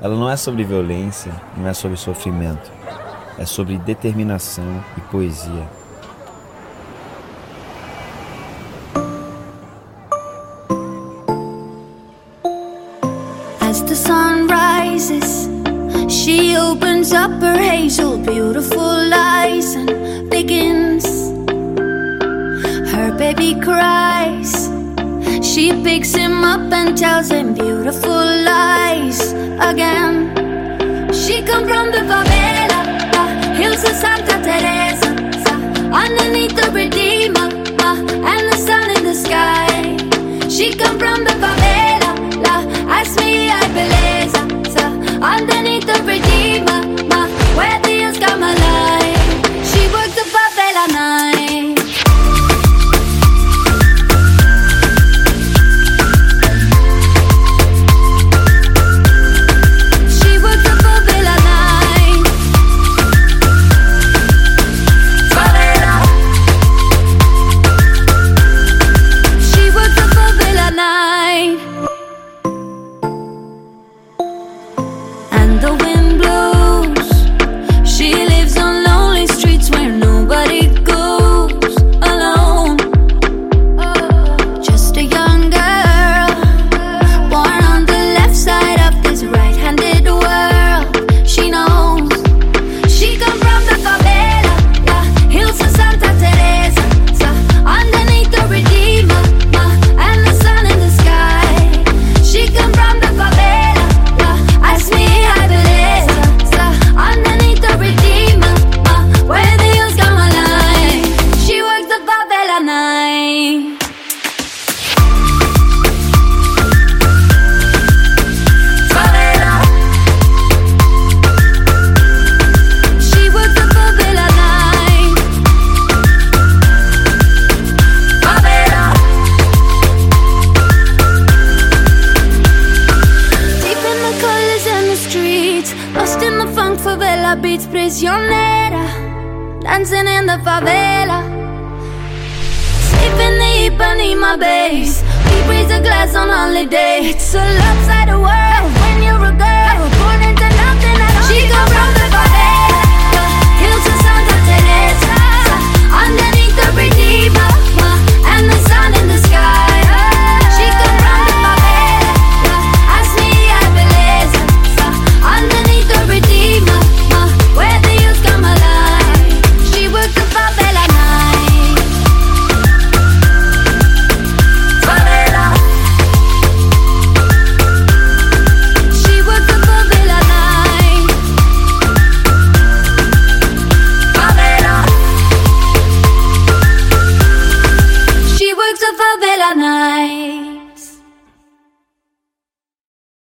Ela não é sobre violência, não é sobre sofrimento. É sobre determinação e poesia. As the sun rises, she opens up her hazel, beautiful eyes and begins. Her baby cries. She picks him up and tells him beautiful lies. again. She come from the favela, the hills of Santa Teresa. Uh, underneath the redeemer, uh, and the sun in the sky. She come from the favela. la beats prisionera, dancing in the favela. Safe in the my base, we raise a glass on holiday. It's a lopsided world.